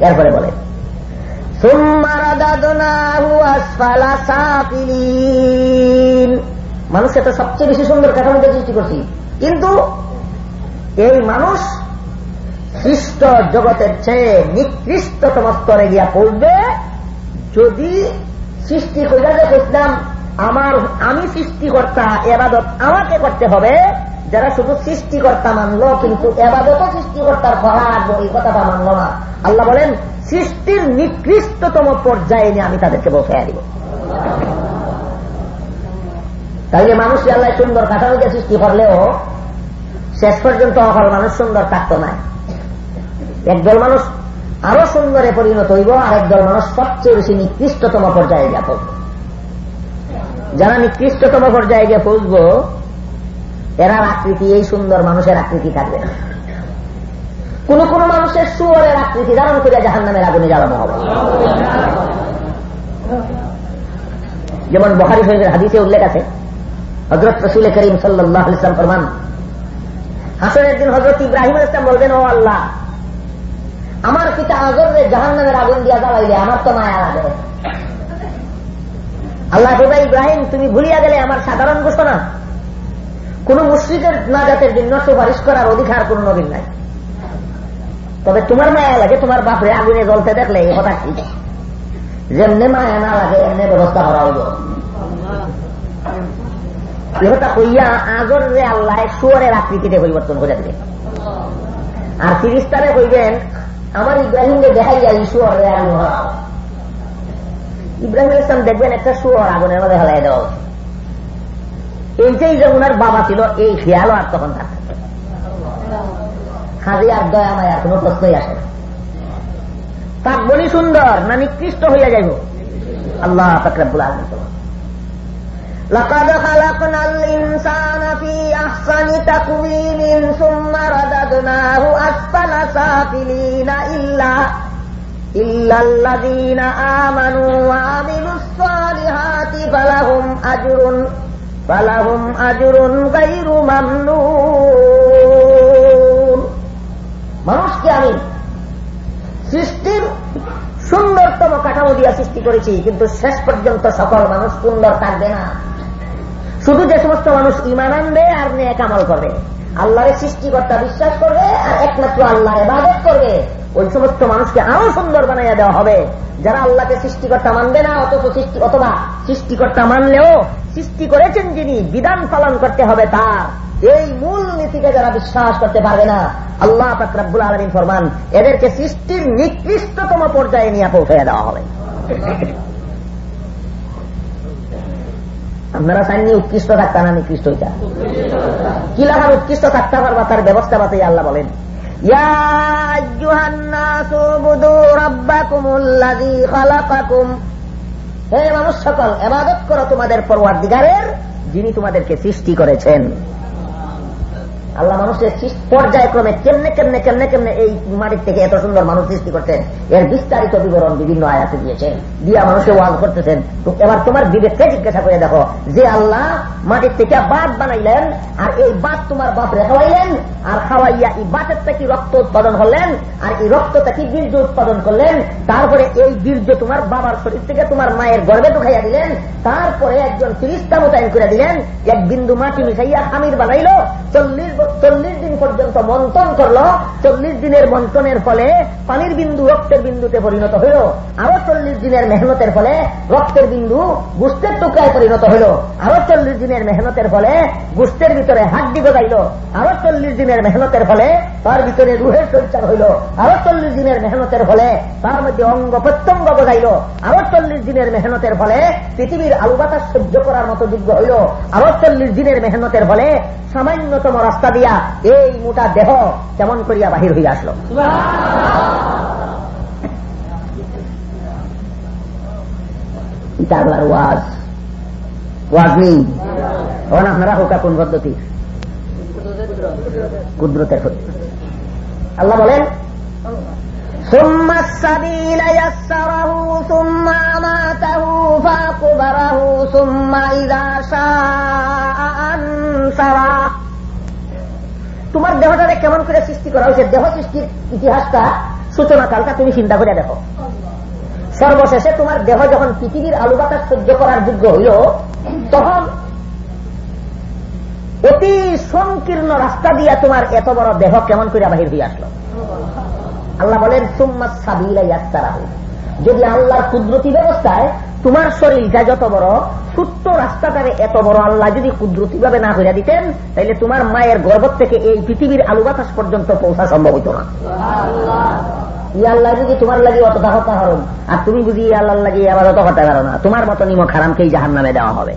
এরপরে বলে মানুষকে তো সবচেয়ে বেশি সুন্দর কাঠামোতে সৃষ্টি করছি। কিন্তু এই মানুষ সৃষ্ট জগতের চেয়ে নিকৃষ্টতম স্তরে গিয়া পড়বে যদি সৃষ্টি কইরা যে দেখলাম আমার, আমি সৃষ্টিকর্তা, এবাদত আমাকে করতে হবে। যারা শুধু সৃষ্টিকর্তা মানল, কিন্তু এবাদত সৃষ্টিকর্তার ফলার এই কথাটা মানল না। আল্লাহ বলেন, সৃষ্টির নিকৃষ্টতম পর্যায়ে নিয়ে আমি তাদেরকে বসে দিব। তাহলে মানুষ আল্লাহ সুন্দর কাঠামোকে সৃষ্টি করলেও শেষ পর্যন্ত অকল মানুষ সুন্দর থাকত না। একদল মানুষ আরও সুন্দরে পরিণত হইব আর একদল মানুষ সবচেয়ে বেশি নিকৃষ্টতম পর্যায়ে গিয়ে পৌঁছব। যারা নিকৃষ্টতম পর্যায়ে গিয়ে পৌঁছব এরা আকৃতি, এই সুন্দর মানুষের আকৃতি থাকবে না। কোন কোন মানুষের সুরের আকৃতি ধারণ করে জাহান নামের আগুনে জ্বালানো হবে। যেমন বহারি শরীফের হাদিসে উল্লেখ আছে হজরত রসুল করিম সাল্লাহ ইসলাম ফরমান হাসনের দিন হজরত ইব্রাহিম ইসলাম বলবেন, ও আল্লাহ, আমার পিতা আজরে জাহান নামের আগুন দিয়া জ্বালাইলে আমার তো মায়া লাগে। আল্লাহ ইব্রাহিম, তুমি ভুলিয়া গেলে আমার সাধারণ ঘোষণা কোন মুশ্রিকের নাজাতের জন্য সুপারিশ করার অধিকার কোন নবীন নাই। তবে তোমার মায়া লাগে, তোমার বাপরে আগুনে জ্বলতে দেখলে এই কথা ঠিক যেমনি মায়া না লাগে, এমনি ব্যবস্থা করা হইব। কথা কইয়া আগর রে আল্লাহ সুয়ারের আকৃতিতে পরিবর্তন করে দিবে। আর তিরিস্তারে কইবেন, আমার ইব্রাহিমকে দেখাই যায় সুয়ার রে আগুন ইব্রাহিম ইসলাম দেখবেন একটা সুয়ার আগুনের মধ্যে হেলাই দেওয়া এইটাই যে উনার বাবা ছিল এই খেয়ালও আর তখন থাকতে হাজি আর দয়া মায়ার কোন প্রশ্নই আসে না তাক বলি সুন্দর না নিকৃষ্ট হইয়া যাইব আল্লাহ তাকরাবুল আলম لقد خلقنا الإنسان في أحسن تقويم ثم رددناه أسفل سافلين إلا إلا الذين آمنوا وعملوا الصالحات فلهم أجر فلهم أجر غير ممنون মানুষকে আমি সৃষ্টির সুন্দরতম কাঠামো দিয়া সৃষ্টি করেছি কিন্তু শেষ পর্যন্ত সকল মানুষ সুন্দর থাকবে না শুধু যে সমস্ত মানুষ ইমান আনবে আর নেক আমল করবে আল্লাহরের সৃষ্টিকর্তা বিশ্বাস করবে আর একমাত্র আল্লাহর এবাদত করবে ওই সমস্ত মানুষকে আরও সুন্দর বানাইয়া দেওয়া হবে। যারা আল্লাহকে সৃষ্টিকর্তা মানবে না, অথচ সৃষ্টি অথবা সৃষ্টিকর্তা মানলেও সৃষ্টি করেছেন যিনি, বিধান পালন করতে হবে তার। এই মূল নীতিকে যারা বিশ্বাস করতে পারবে না, আল্লাহ ফাকরাবুল আলমিন ফরমান, এদেরকে সৃষ্টির নিকৃষ্টতম পর্যায়ে নিয়ে পৌঁছে দেওয়া হবে। আপনারা চাননি উৎকৃষ্ট থাকতা না, নিকৃষ্ট হইতা কি লাগার উৎকৃষ্ট থাকতে পারবা তার ব্যবস্থা বাতাই আল্লাহ বলেন। হে মানুষ সকল এবাদত করো তোমাদের পরওয়ার দিগারের যিনি তোমাদেরকে সৃষ্টি করেছেন। আল্লাহ মানুষের পর্যায়ক্রমে কেমনে কেমনে কেমনে কেমনে এই মাটির থেকে এত সুন্দর মানুষ সৃষ্টি করছেন? এর বিস্তারিত বিবরণ বিভিন্ন আয়াতে দিয়েছেন। দিয়া মানুষকে ওয়াজ করতেছেন। এবার তোমার বিবেককে জিজ্ঞাসা করে দেখো, যে আল্লাহ মাটির থেকে বাদ বানাইলেন, আর এই বাদ তোমার বাপরে খাওয়াইলেন আর খাওয়াইয়া এই বাতের থেকে রক্ত উৎপাদন করলেন, আর এই রক্ত থেকে বীর্য উৎপাদন করলেন, তারপরে এই বীর্য তোমার বাবার শরীর থেকে তোমার মায়ের গর্বে ঢুকাইয়া দিলেন, তারপরে একজন ফিরিস্তা মোতায়েন করে দিলেন, এক বিন্দু মাটি মিশাইয়া খামির বানাইল, চল্লিশ চল্লিশ দিন পর্যন্ত মন্থন করল, চল্লিশ দিনের মন্থনের ফলে পানির বিন্দু রক্তের বিন্দুতে পরিণত হইল। আরও চল্লিশ দিনের মেহনতের ফলে রক্তের বিন্দু গুস্তের টুকরায় পরিণত হইল। আরও চল্লিশ দিনের মেহনতের ফলে গুস্তের ভিতরে হাড্ডি গজাইল। আরও চল্লিশ দিনের মেহনতের ফলে তার ভিতরে রুহের সঞ্চার হইল। আরও চল্লিশ দিনের মেহনতের ফলে তার মধ্যে অঙ্গ প্রত্যঙ্গ গজাইল। আরও চল্লিশ দিনের মেহনতের ফলে পৃথিবীর আলু বাতাস সহ্য করার মতো যোগ্য হইল। আরও চল্লিশ দিনের মেহনতের ফলে সামান্যতম রাস্তা দিয়া এই মোটা দেহ কেমন করিয়া বাহির হইয়া আসলো আল্লাহর ওয়াজ ওয়াজ নেই তখন আপনারা হোকা কোন পদ্ধতি কুদরতের আল্লাহ বলেন ثم السبيل يسره ثم أماته فأقبره ثم إذا شاء أنشره তোমার দেহটারে কেমন করে সৃষ্টি করা হয়েছে? দেহ সৃষ্টির ইতিহাসটা সূচনা কালটা তুমি চিন্তা করে দেখো। সর্বশেষে তোমার দেহ যখন পৃথিবীর আলু বাতাস সহ্য করার যোগ্য হইল, তখন অতি সংকীর্ণ রাস্তা দিয়া তোমার এত বড় দেহ কেমন করে বাহির হয়ে আসলো। আল্লাহ বলেন, সুম্মা সাবিলা ইয়াস্তারাহু যদি আল্লাহর কুদরতি ব্যবস্থায় তোমার শরীরটা যত বড় ছোট্ট রাস্তাটারে এত বড় আল্লাহ যদি কুদরতি ভাবে না হইয়া দিতেন তাহলে তোমার মায়ের গর্ভ থেকে এই পৃথিবীর আলু বাতাস পর্যন্ত পৌঁছা সম্ভব হইত না। আল্লাহ যদি তোমার লাগে অত হতা হরম আর তুমি বুঝি আল্লাহ লাগে আবার অত হতে পারো না তোমার মতো নিমক হারামকেই জাহান নামে দেওয়া হবে।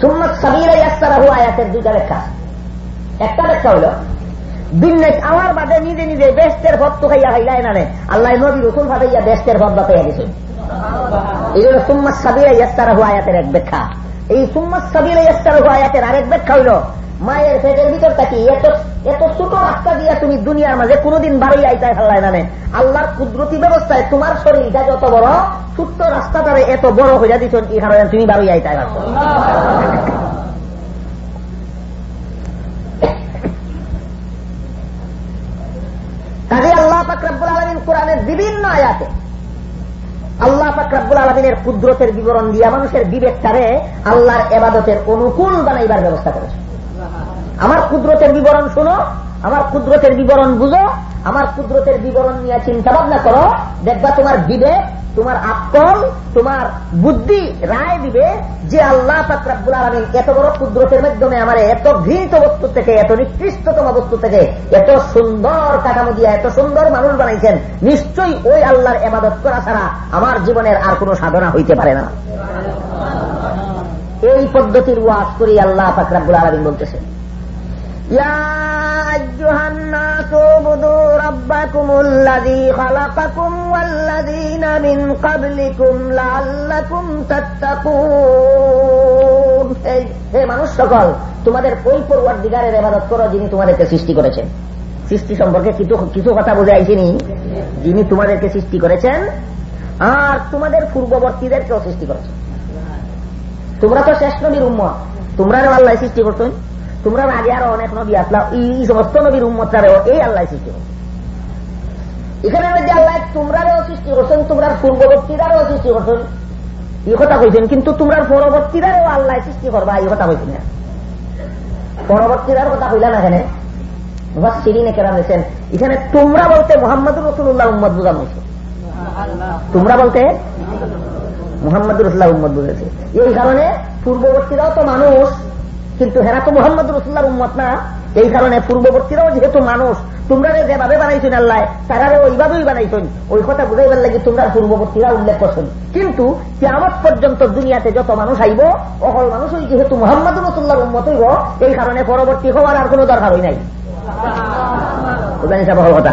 সুম্মত সাবিরা ইয়াস্তারাহু আয়াতের দুইটা ব্যাখ্যা। একটা ব্যাখ্যা হইল বিন্নেস আমার বাদে নিজে নিজে বেস্টের ভদ তো খাইয়া খাইলাই না আল্লাহ নবী রসুল ভাবাইয়া বেস্টের ভদ বাতাইয়া গেছে। এই জন্য সুম্মত সাবিরা ইয়াস্তারাহু আয়াতের এক ব্যাখ্যা। এই সুম্মত সাবিরা ইয়াস্তারাহু আয়াতের আরেক ব্যাখ্যা হইল, মায়ের পেটের ভিতর থাকি এত এত ছোট রাস্তা দিয়া তুমি দুনিয়ার মাঝে কোনোদিন বাড়ি আইতায় ফেললাই না আল্লাহর কুদরতি ব্যবস্থায় তোমার শরীরটা যত বড়, ছোট্ট রাস্তাটারে এত বড় হইয়া দিচ্ছ এই কারণে তুমি বাড়ি আইতায় পারছ কাজে আল্লাহ ফাকরাবুল আলমিন কোরআনের বিভিন্ন আয়াতে আল্লাহ ফাকরাবুল আলমিনের কুদরতের বিবরণ দিয়া মানুষের বিবেকটারে আল্লাহর এবাদতের অনুকূল বানাইবার ব্যবস্থা করেছে। আমার কুদরতের বিবরণ শুনো, আমার কুদরতের বিবরণ বুঝো, আমার কুদরতের বিবরণ নিয়ে চিন্তা ভাবনা করো, দেখবা তোমার বিবেক তোমার আকল তোমার বুদ্ধি রায় দিবে যে আল্লাহ ফাকরাবুল আলমিন এত বড় কুদরতের মাধ্যমে আমার এত ঘৃণিত বস্তু থেকে, এত নিকৃষ্টতম বস্তু থেকে, এত সুন্দর কাঠামো দিয়া এত সুন্দর মানুষ বানাইছেন, নিশ্চয়ই ওই আল্লাহর এবাদত করা ছাড়া আমার জীবনের আর কোন সাধনা হইতে পারে না। এই পদ্ধতির ওয়াজ করি আল্লাহ ফাকরাবুল আলমিন বলতেছেন। يا أيها الناس اعبدوا ربكم الذي خلقكم والذين من قبلكم لعلكم تتقون হে মানুষ সকল তোমাদের ওই পড়ুয়ার দিগারের এবাদত করো যিনি তোমাদেরকে সৃষ্টি করেছেন সৃষ্টি সম্পর্কে কিছু কিছু কথা বুঝে আইসিনি যিনি তোমাদেরকে সৃষ্টি করেছেন আর তোমাদের পূর্ববর্তীদেরকেও সৃষ্টি করেছেন তোমরা তো শেষ নবীর উম্মত তোমরা আল্লাহ সৃষ্টি করছেন তোমরা আগে আরও অনেক নবী আসলাম এই সমস্ত নবীর উম্মতারেও এই আল্লাহ সৃষ্টি করছে। এখানে যে আল্লাহ তোমরাও সৃষ্টি করছেন তোমরা পূর্ববর্তীরাও সৃষ্টি করছেন, এই কথা কইছেন, কিন্তু তোমরা পরবর্তীরাও আল্লাহ সৃষ্টি করবা, এই কথা কইছেন না। পরবর্তীরার কথা কইলা না এখানে? এখানে তোমরা বলতে মোহাম্মদ রসুল্লাহ উম্মদ বুঝানো হয়েছে। তোমরা বলতে মোহাম্মদ রসুল্লাহ উম্মদ বুঝেছে। এই কারণে পূর্ববর্তীরাও তো মানুষ কিন্তু হেরা তো মোহাম্মদ রসুল্লার উম্মত না। এই কারণে পূর্ববর্তীরাও যেহেতু মানুষ তোমরা যেভাবে বানাইছেন আল্লাহ তারা ওইভাবেই বানাইছেন। ওই কথা বুঝাইবার লাগে তোমরা পূর্ববর্তীরা উল্লেখ করছেন। কিন্তু কেমন পর্যন্ত দুনিয়াতে যত মানুষ আইব অকল মানুষ ওই যেহেতু মোহাম্মদ রসুল্লার উন্মত হইব এই কারণে পরবর্তী হওয়ার আর কোন দরকার হই নাই কথা?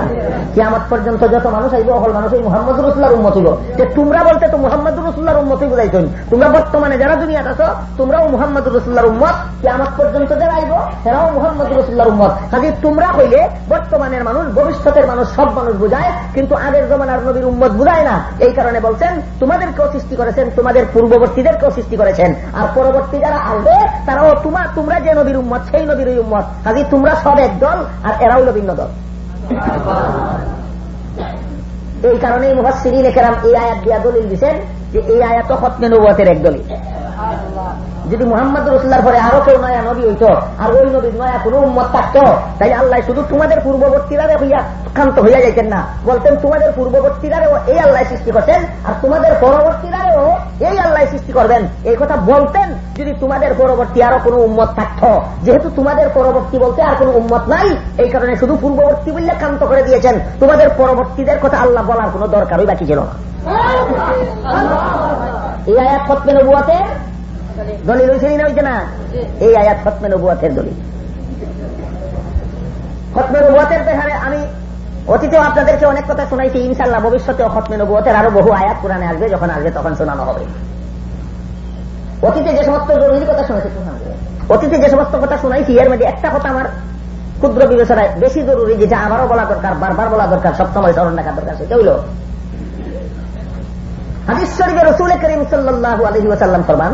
কিয়ামত পর্যন্ত যত মানুষ আইব অকল মানুষ ওই মোহাম্মদ রসুল্লার উন্মত হইব। যে তোমরা বলতে তো মোহাম্মদ রসুল্লার উন্মতই বুঝাইছেন। তোমরা বর্তমানে যারা দুনিয়াতে আছো, তোমরাও মোহাম্মদ রসুল্লার উম্মত। কিয়ামত পর্যন্ত যারা আইব, সেরাও মোহাম্মদ রসুল্লার উম্মত। কাজে তোমরা হইলে বর্তমানের মানুষ, ভবিষ্যতের মানুষ সব মানুষ বুঝায়, কিন্তু আগের জমানার নবীর উন্মত বুঝায় না। এই কারণে বলছেন, তোমাদেরকেও সৃষ্টি করেছেন, তোমাদের পূর্ববর্তীদেরকেও সৃষ্টি করেছেন। আর পরবর্তী যারা আসবে, তারাও তোমার তোমরা যে নবীর উম্মত, সেই নবীর উম্মত। কাজে তোমরা সব এক দল আর এরাও ভিন্ন দল এই কারণেই মুহাসিরিন কেরাম এই আয়াত দিয়া দলিল দিচ্ছেন যে এই আয়াত হতমে নবুয়াতের এক দলিল। যদি মোহাম্মদ রসুল্লার পরে আরও কেউ নয়া নবী হইত, আর ওই নবীর নয়া কোন উম্মত থাকতো তাই আল্লাহ শুধু তোমাদের পূর্ববর্তীরারে হইয়া ক্ষান্ত হইয়া যাইতেন না, বলতেন তোমাদের পূর্ববর্তীরারেও এই আল্লাহ সৃষ্টি করছেন, আর তোমাদের পরবর্তীরারেও এই আল্লাহ সৃষ্টি করবেন। এই কথা বলতেন যদি তোমাদের পরবর্তী আরও কোনো উম্মত থাকত। যেহেতু তোমাদের পরবর্তী বলতে আর কোন উম্মত নাই, এই কারণে শুধু পূর্ববর্তী বললে ক্ষান্ত করে দিয়েছেন। তোমাদের পরবর্তীদের কথা আল্লাহ বলার কোন দরকারই বাকি ছিল না। এই আয়াত খতমে নবুয়াতে দলিল হয়েছে না হয়েছে না? এই আয়াত খতমে নবুয়াতের দলিল। খতমে নবুয়াতের ব্যাপারে আমি অতীতেও আপনাদেরকে অনেক কথা শোনাইছি ইনশাল্লাহ ভবিষ্যতে খতমে নবুয়াতের আরও বহু আয়াত কোরআনে আসবে যখন আসবে তখন শোনানো হবে। অতীতে যে সমস্ত জরুরি কথা শুনেছি অতীতে যে সমস্ত কথা শোনাইছি এর মধ্যে একটা কথা আমার ক্ষুদ্র বিবেচনায় বেশি জরুরি যেটা আমারও বলা দরকার বারবার বলা দরকার সবসময় স্মরণ রাখার দরকার সেটা হইল হাদিস শরীফে রসুল করিম সাল্লাহ আলহি ওসাল্লাম ফরমান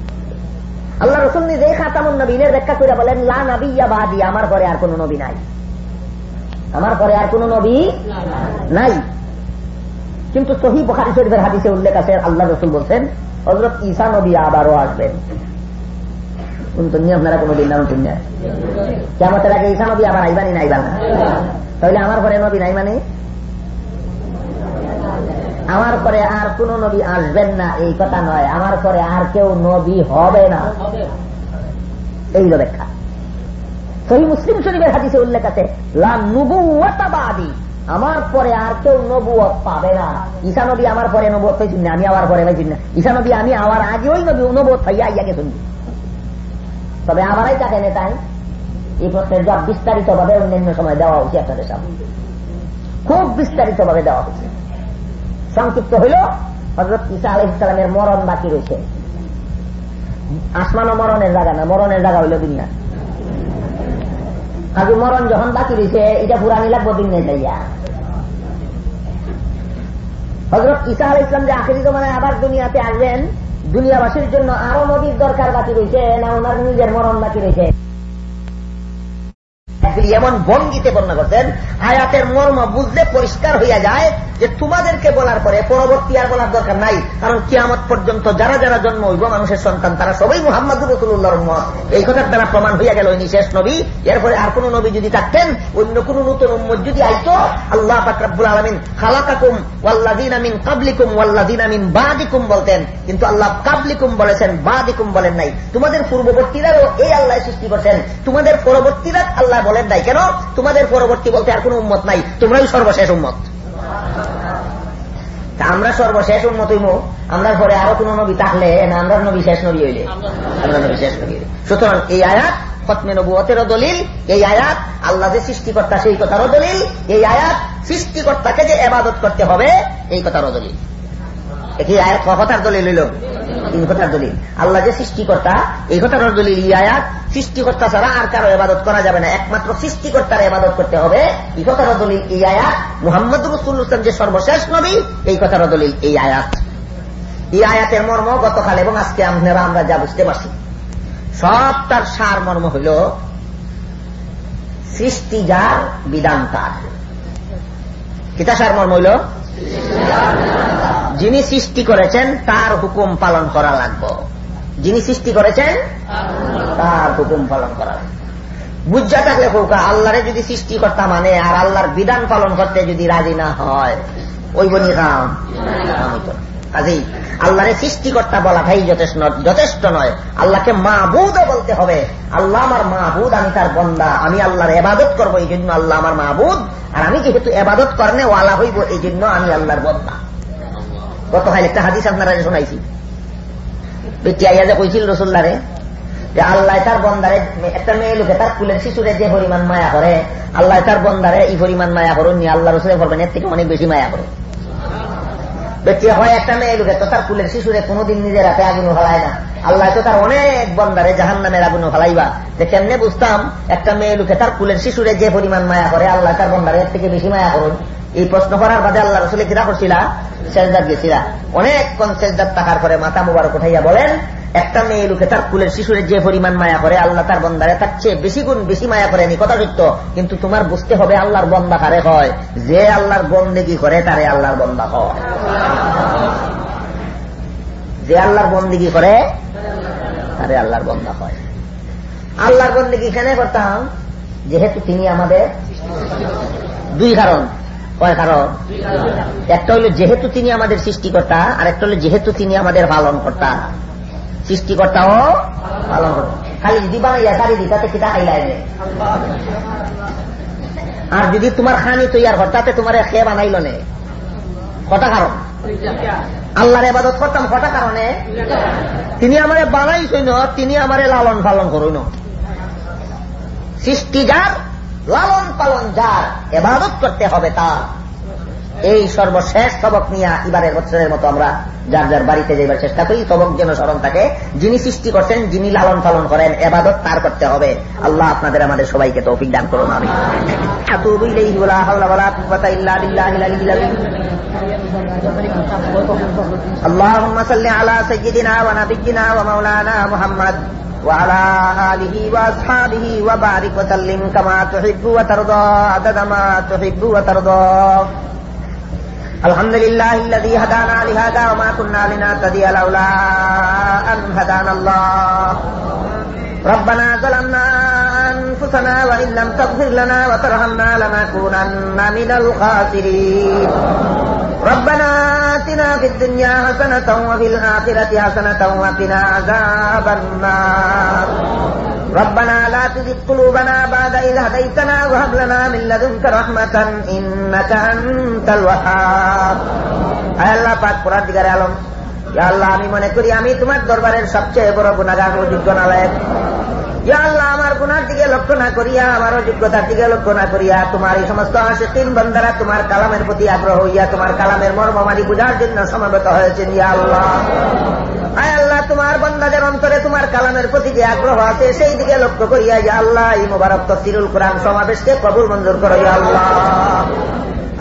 আল্লাহ রসুল নিজে খাতামুন নবীনের ব্যাখ্যা করে বলেন, লা নাবিয়া বাদি, আমার পরে আর কোন নবী নাই। আমার পরে আর কোন নবী নাই। কিন্তু সহি বখারি শরীফের হাদিসে উল্লেখ আছে, আল্লাহ রসুল বলছেন হজরত ঈসা নবী আবারও আসবেন। আপনারা কোনদিন নাম শুন না কেমন আগে ঈসা নবী আবার আইবানি না আইবান? তাহলে আমার পরে নবী নাই মানে? আমার পরে আর কোন নবী আসবেন না, এই কথা নয়। আমার পরে আর কেউ নবী হবে না। এই ব্যাখ্যা। সহি মুসলিম শরীফের হাদিসে উল্লেখ আছে আমার পরে আর কেউ নবুয়ত পাবে না। ঈশা নবী আমার পরে নবুয়ত পাইছি না, আমি আবার পরে পাইছি না। ঈশা নবী, আমি আমার আগে ওই নবী নবুয়ত পাইয়া ইয়াকে শুনবি। তবে আমারই তাকে নেতাই এই প্রশ্নের জবাব বিস্তারিত ভাবে অন্যান্য সময় দেওয়া উচিত আপনাদের সামনে। খুব বিস্তারিত ভাবে দেওয়া হচ্ছে সংক্ষিপ্ত হইল। হজরত ইসা আলহ ইসলামের মরণ বাকি রয়েছে। আসমানও মরণের জায়গা না, মরণের জায়গা হইল দুনিয়া। আগে মরণ যখন বাকি রয়েছে, এটা পুরানি লাগবো দুনিয়া যাইয়া হজরত ইসা আল ইসলাম যে আখেরি মানে আবার দুনিয়াতে আসবেন, দুনিয়াবাসীর জন্য আরও নদীর দরকার বাকি রয়েছে, না ওনার নিজের মরণ বাকি রয়েছে? এমন ভঙ্গিতে বর্ণনা করতেন আয়াতের মর্ম বুঝলে পরিষ্কার হইয়া যায় যে তোমাদেরকে বলার পরে পরবর্তী আর বলার দরকার নাই, কারণ কিয়ামত পর্যন্ত যারা যারা জন্ম হইব, মানুষের সন্তান, তারা সবাই মোহাম্মদ রসুল্লাহর মত এই কথার দ্বারা প্রমাণ হইয়া গেল ইনি শেষ নবী, এরপরে আর কোন নবী যদি থাকতেন, অন্য কোন নতুন উম্মত যদি আইতো, আল্লাহ ফাকরাবুল আলমিন খালাকাকুম ওয়াল্লাদিন আমিন কাবলিকুম ওয়াল্লাদিন আমিন বাদিকুম বলতেন, কিন্তু আল্লাহ কাবলিকুম বলেছেন, বাদিকুম বলেন নাই। তোমাদের পূর্ববর্তীরাও এই আল্লাহ সৃষ্টি করছেন, তোমাদের পরবর্তীরা আল্লাহ বলেন নাই কেন? তোমাদের পরবর্তী বলতে আর কোন উম্মত নাই। তোমরাই সর্বশেষ উম্মত। আমরা সর্বশেষ উন্মত হইব। আমরা পরে আরও কোন নবী থাকলে, না, আমরা নবী শেষ নবী হইলে। আমরা নবী শেষ নবী সুতরাং এই আয়াত খতমে নবুয়তেরও দলিল, এই আয়াত আল্লাহ যে সৃষ্টিকর্তা, সেই কথারও দলিল, এই আয়াত সৃষ্টিকর্তাকে যে এবাদত করতে হবে, এই কথারও দলিল। একই আয়াত কথার দলিল হইল? তিন কথার দলিল। আল্লাহ যে সৃষ্টিকর্তা, এই কথার দলিল ই আয়াত সৃষ্টিকর্তা ছাড়া আর কারও এবাদত করা যাবে না। একমাত্র সৃষ্টিকর্তার এবাদত করতে হবে। এই কথার দলিল, এই আয়াত। মোহাম্মদ রসুল ইসলাম যে সর্বশেষ নবী, এই কথার দলিল, এই আয়াত। এই আয়াতের মর্ম গতকাল এবং আজকে আপনারা, আমরা যা বুঝতে পারছি। সব তার সার মর্ম হইল সৃষ্টি যার বিধান তার। কিতা সার মর্ম হইল? যিনি সৃষ্টি করেছেন, তার হুকুম পালন করা লাগবে। যিনি সৃষ্টি করেছেন, তার হুকুম পালন করা বুঝা থাকলে কৌকা আল্লাহরে যদি সৃষ্টিকর্তা মানে আর আল্লাহর বিধান পালন করতে যদি রাজি না হয়, ওই বনি কাম কাজেই আল্লাহরে সৃষ্টিকর্তা বলাটাই যথেষ্ট যথেষ্ট নয়। আল্লাহকে মাহবুদ বলতে হবে। আল্লাহ আমার মাহবুদ আমি তার বন্দা। আমি আল্লাহর এবাদত করব, এই জন্য আল্লাহ আমার মাহবুদ আর আমি যেহেতু এবাদত করনে ওয়ালা হইব, এই জন্য আমি আল্লাহর বন্দা। গত হয় একটা হাদিস আপনারা শোনাইছি। কইছিল রসুল্লারে যে আল্লাহ তার বন্দারে একটা মেয়ে লোকে তার কুলের শিশুরে যে পরিমাণ মায়া করে, আল্লাহ তার বন্দারে এই পরিমাণ মায়া করুন আল্লাহ রসুলে করবেন এর থেকে অনেক বেশি মায়া করুন। ব্যক্তি হয় একটা মেয়ে লোকে তো তার কুলের শিশুরে কোনোদিন নিজের হাতে আগুন ফেলায় না। আল্লাহ তো তার অনেক বন্দারে জাহান নামের আগুন ফেলাইবা। যে কেমনে বুঝতাম, একটা মেয়ে লোকে তার কুলের শিশুরে যে পরিমাণ মায়া করে, আল্লাহ তার বন্দারে এর থেকে বেশি মায়া করুন। এই প্রশ্ন করার বাদে আল্লাহ রসুলে কিরা করছিলা সেজদার গেছিলা অনেকক্ষণ সেজদার টাকার পরে মাথা মুবারক উঠাইয়া বলেন, একটা মেয়ে লোকে তার কুলের শিশুরে যে পরিমাণ মায়া করে, আল্লাহ তার বন্দারে তার চেয়ে বেশি গুণ বেশি মায়া করে নি কথা সত্য কিন্তু তোমার বুঝতে হবে আল্লাহর বন্দা কারে হয়। যে আল্লাহর বন্দেগি করে, তারে আল্লাহর বন্দা হয়। যে আল্লাহর বন্দিগি করে, তারে আল্লাহর বন্দা হয়। আল্লাহর বন্দিগি কেন করতাম? যেহেতু তিনি আমাদের দুই কারণ। কয় কারণ একটা হলো যেহেতু তিনি আমাদের সৃষ্টিকর্তা আর একটা হলো যেহেতু তিনি আমাদের পালন কর্তা সৃষ্টিকর্তাও পালন কর্তা খালি যদি বানাইয়া সারি দি, তাতে কিতা খাইলাই আর যদি তোমার খানি তৈয়ার কর, তাতে তোমার খেয়ে বানাইল নে। কটা কারণ? আল্লাহর এবাদত করতাম কটা কারণে? তিনি আমারে বানাইছই ন তিনি আমারে লালন পালন করুন সৃষ্টি যার লালন পালন যার এবাদত করতে হবে তার এই সর্বশেষ সবক নিয়ে এবারের বছরের মতো আমরা যার যার বাড়িতে যাইবার চেষ্টা করি সবক যেন স্মরণ থাকে যিনি সৃষ্টি করছেন যিনি লালন পালন করেন এবাদত তার করতে হবে আল্লাহ আপনাদের আমাদের সবাইকে তৌফিক দান করুন আমি اللهم صل على سيدنا ونبينا ومولانا محمد وعلى آله وأصحابه وبارك وسلم كما تحب وترضى عدد ما تحب وترضى. الحمد لله الذي هدانا لهذا وما كنا لنهتدي لولا أن هدانا الله. ربنا ظلمنا أنفسنا وإن لم تغفر لنا وترحمنا لنكونن من الخاسرين. ربنا آتنا في الدنيا حسنة وفي الآخرة حسنة وقنا عذاب النار ربنا لا تزغ قلوبنا بعد إذ هديتنا وهب لنا من لدنك رحمة إنك أنت الوهاب আয় আল্লাহ পাক পুরার দিগারে আলম ইয়া আল্লাহ আমি মনে করি আমি তোমার দরবারের সবচেয়ে বড় গুণাগার যোগ্য নালায়ক ইয়া আল্লাহ গুনার দিকে লক্ষ্য না করিয়া আমার অযোগ্যতার দিকে লক্ষ্য না করিয়া, তোমার এই সমস্ত আশেকিন বন্দারা তোমার কালামের প্রতি আগ্রহ হইয়া, তোমার কালামের মর্মমারি বুঝার জন্য সমবেত হয়েছেন, ইয়া আল্লাহ। আয় আল্লাহ, তোমার বন্দাদের অন্তরে তোমার কালামের প্রতি যে আগ্রহ আছে, সেই দিকে লক্ষ্য করিয়া, ইয়া আল্লাহ, এই মুবারক তফসিরুল কোরআন সমাবেশকে কবুল মঞ্জুর করো, ইয়া আল্লাহ।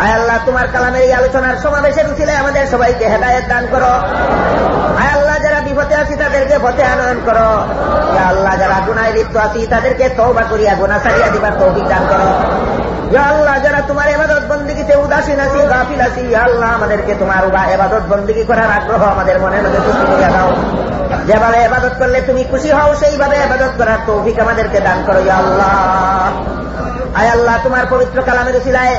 আয় আল্লাহ, তোমার কালামের এই আলোচনার সমাবেশের উচিলে আমাদের সবাইকে হেদায়ত দান করো আয় আল্লাহ যারা বিপদে আছি তাদেরকে পথে আনয়ন করো। আল্লাহ, যারা গুনায় লিপ্ত আছি, তাদেরকে তৌবা করিয়া, গুনা সারিয়া দিবার তৌফিক দান করো। আল্লাহ, যারা তোমার এবাদত বন্দিগিতে উদাসীন আছি, গাফিল আছি আল্লাহ, আমাদেরকে তোমার এবাদত বন্দিগি করার আগ্রহ আমাদের মনের মধ্যে খুশি করিয়া দাও। যেভাবে এবাদত করলে তুমি খুশি হও, সেইভাবে এবাদত করার তৌফিক আমাদেরকে দান করো আল্লাহ। আয় আল্লাহ, তোমার পবিত্র কালামের উচিলায়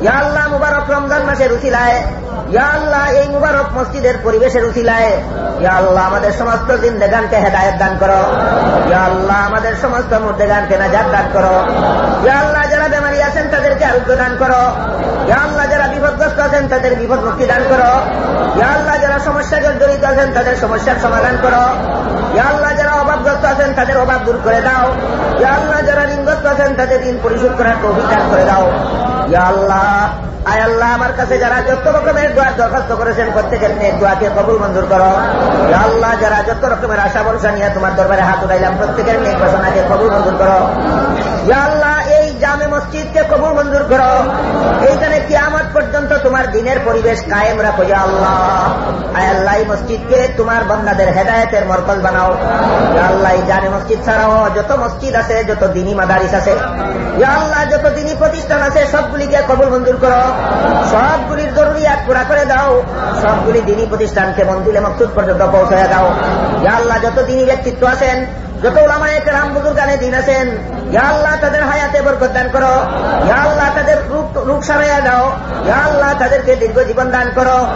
ইয়া আল্লাহ, মুবারক রমজান মাসের উচিলায় ইয়া আল্লাহ, এই মুবারক মসজিদের পরিবেশের উচিলায়। ইয়া আল্লাহ, আমাদের সমস্ত জিন্দেগানকে হেদায়ত দান করো। ইয়া আল্লাহ, আমাদের সমস্ত মুর্দেগানকে নাজাত দান করো। ইয়া আল্লাহ, যারা বেমারি আছেন তাদেরকে আরোগ্য দান করো। ইয়া আল্লাহ, যারা বিপদগ্রস্ত আছেন তাদের বিপদ মুক্তি দান করো। ইয়া আল্লাহ, যারা সমস্যায় জড়িত আছেন তাদের সমস্যার সমাধান করো। ইয়া আল্লাহ, যারা অভাবগ্রস্ত আছেন তাদের অভাব দূর করে দাও। ইয়া আল্লাহ, যারা ঋণগ্রস্ত আছেন তাদের ঋণ পরিশোধ করার দান করে দাও। আল্লাহ, আয় আল্লাহ, আমার কাছে যারা যত রকমের দোয়ার দরখাস্ত করেছেন প্রত্যেকের মেয়ে দোয়াকে কবুল মঞ্জুর করো। আল্লাহ, যারা যত রকমের আশা ভরসা নিয়ে তোমার দরবারে হাত উঠাইলাম, প্রত্যেকের মেয়ে ঘোষণাকে কবুল মঞ্জুর করো। আল্লাহ, এই জামে মসজিদকে কবুল মঞ্জুর করো। তোমার দিনের পরিবেশ কায়েম রাখো, ইয়া আল্লাহ। আয় আল্লাহ মসজিদকে তোমার বন্দাদের হেদায়তের মরকজ বানাও। আল্লাহ জামে মসজিদ ছাড়াও যত মসজিদ আছে, যত দিনী মাদারিস আছে আল্লাহ, যত দিনী প্রতিষ্ঠান আছে, সবগুলিকে কবুল মঞ্জুর করো। সবগুলির জরুরিয়াত পুরা করে দাও। সবগুলি দিনী প্রতিষ্ঠানকে মন্দিরে মকসুদ পর্যন্ত পৌঁছায় দাও। আল্লাহ, যত দিনী ব্যক্তিত্ব আছেন, যত ওলামায় রাম বুজুর্গানে দিন আছেন আল্লাহ, তাদের হায়াতে বরকত দান করো। আল্লাহ, তাদের রূপ সারাইয়া দাও। আল্লাহ, তাদেরকে দীর্ঘ জীবন দান করো।